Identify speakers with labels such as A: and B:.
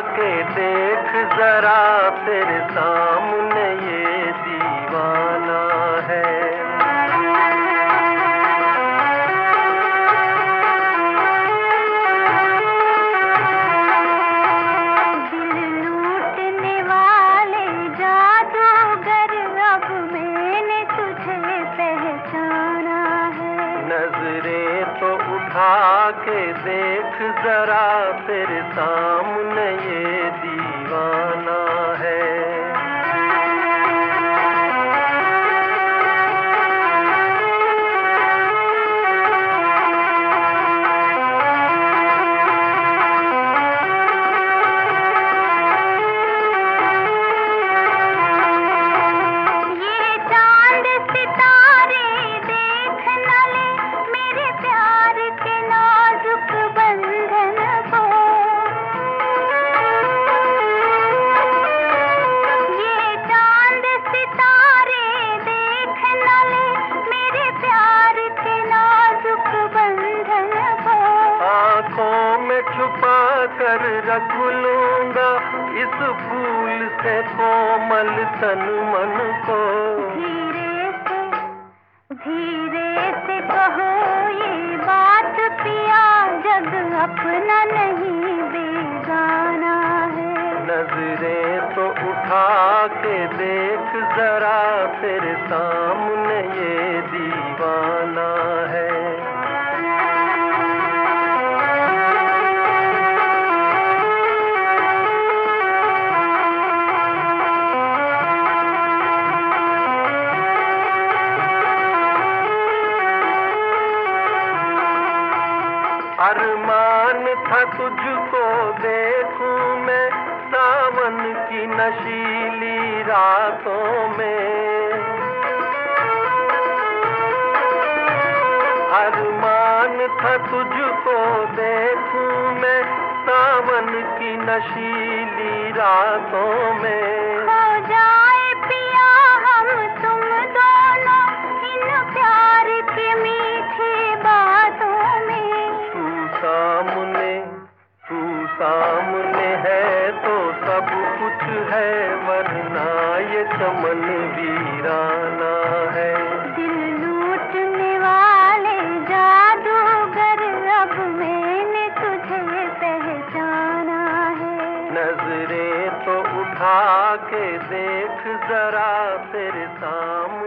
A: के देख जरा तेरे सामने। के देख जरा तेरे सामने ये दीवाना। छुपा कर रख लूँगा इस फूल से कोमल तन मन को।
B: धीरे से धीरे से कहो ये बात पिया जग अपना नहीं बेगाना है।
A: नज़रें तो उठा के देख जरा तेरे सामने अरमान था तुझको देखूँ मैं, सावन की नशीली रातों में। अरमान था तुझको देखूँ मैं, सावन की नशीली रातों में। है वरना ये चमन वीराना है।
B: दिल लूटने वाले जादूगर अब मैंने तुझे पहचाना है।
A: नज़रें तो उठा के देख जरा तेरे साथ